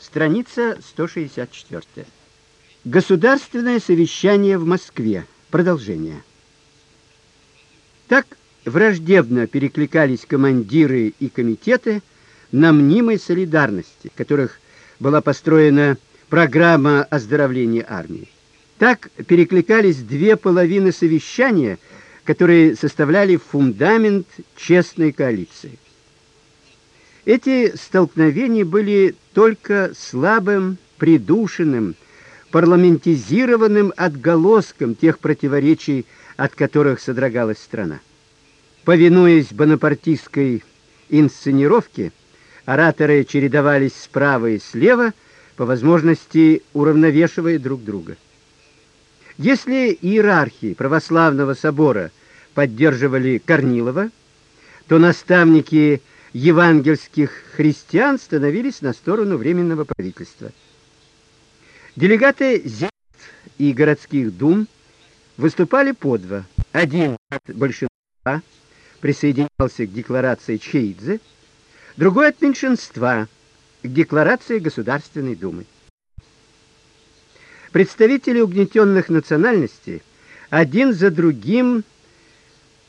Страница 164. Государственное совещание в Москве. Продолжение. Так враждебно перекликались командиры и комитеты на мнимой солидарности, которых была построена программа оздоровления армии. Так перекликались две половины совещания, которые составляли фундамент честной коалиции. Эти столкновения были только слабым, придушенным, парламентизированным отголоском тех противоречий, от которых содрогалась страна. Повинуясь бонапартистской инсценировке, ораторы чередовались справа и слева, по возможности уравновешивая друг друга. Если иерархи православного собора поддерживали Корнилова, то наставники евангельских христиан становились на сторону временного правительства. Делегаты земств и городских дум выступали по два. Один от большинства присоединялся к декларации Чейдзе, другой от меньшинства к декларации Государственной Думы. Представители угнетенных национальностей один за другим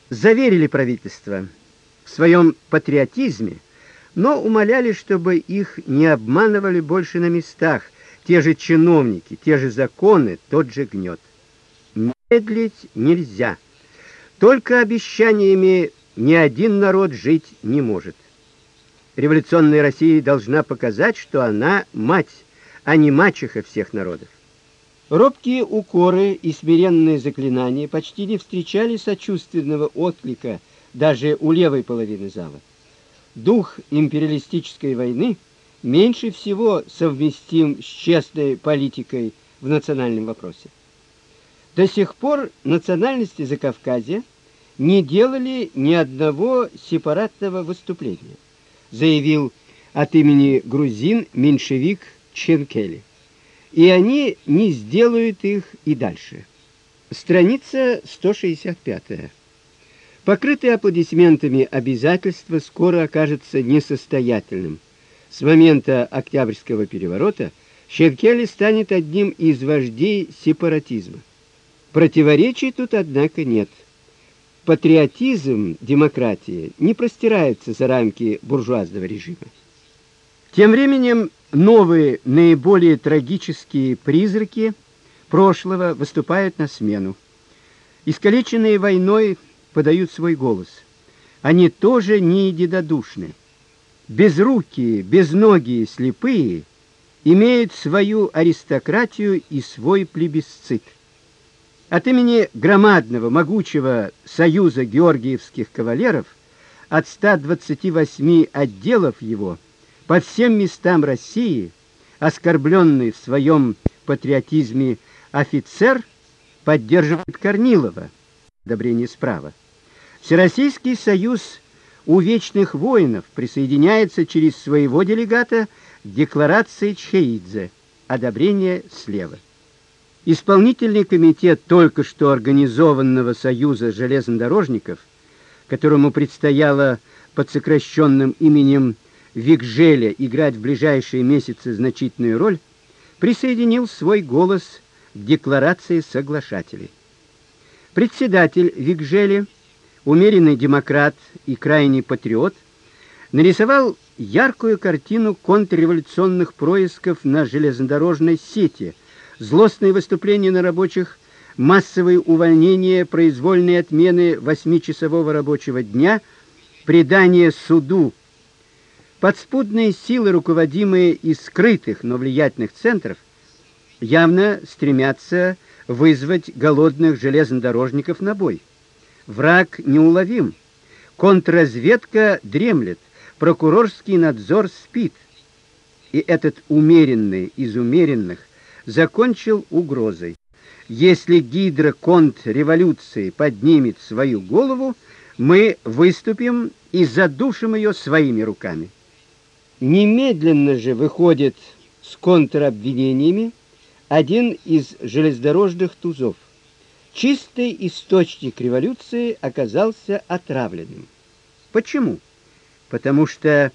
заверили правительство в своем патриотизме, но умоляли, чтобы их не обманывали больше на местах те же чиновники, те же законы, тот же гнет. Медлить нельзя. Только обещаниями ни один народ жить не может. Революционная Россия должна показать, что она мать, а не мачеха всех народов. Робкие укоры и смиренные заклинания почти не встречали сочувственного отклика даже у левой половины зала. Дух империалистической войны меньше всего совместим с честной политикой в национальном вопросе. До сих пор национальности Закавказья не делали ни одного сепаратного выступления, заявил от имени грузин меньшевик Ченкели. И они не сделают их и дальше. Страница 165. Покрытое аплодисментами обязательство скоро окажется несостоятельным. С момента Октябрьского переворота Шевкели станет одним из вождей сепаратизма. Противоречий тут однако нет. Патриотизм демократии не простирается за рамки буржуазного режима. Тем временем новые, наиболее трагические призраки прошлого выступают на смену. Искалеченные войной подают свой голос. Они тоже не единодушны. Безрукие, безногие, слепые имеют свою аристократию и свой плебисцит. От имени громадного, могучего союза георгиевских кавалеров от 128 отделов его по всем местам России, оскорбленный в своем патриотизме офицер поддерживает Корнилова, одобрение справа. Всероссийский союз у вечных воинов присоединяется через своего делегата к декларации Чхеидзе, одобрение слева. Исполнительный комитет только что организованного союза железнодорожников, которому предстояло под сокращенным именем Викжеля играть в ближайшие месяцы значительную роль, присоединил свой голос к декларации соглашателей. Председатель Викжеля умеренный демократ и крайний патриот, нарисовал яркую картину контрреволюционных происков на железнодорожной сети, злостные выступления на рабочих, массовые увольнения, произвольные отмены восьмичасового рабочего дня, предание суду. Подспудные силы, руководимые из скрытых, но влиятельных центров, явно стремятся вызвать голодных железнодорожников на бой. Враг неуловим. Контрразведка дремлет, прокурорский надзор спит. И этот умеренный из умеренных закончил угрозой. Если гидра контрреволюции поднимет свою голову, мы выступим и задушим ее своими руками. Немедленно же выходит с контрабвинениями один из железнодорожных тузов. Чистый источник революции оказался отравленным. Почему? Потому что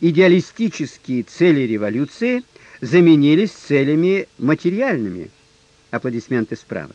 идеалистические цели революции заменились целями материальными. Аплодисменты справа.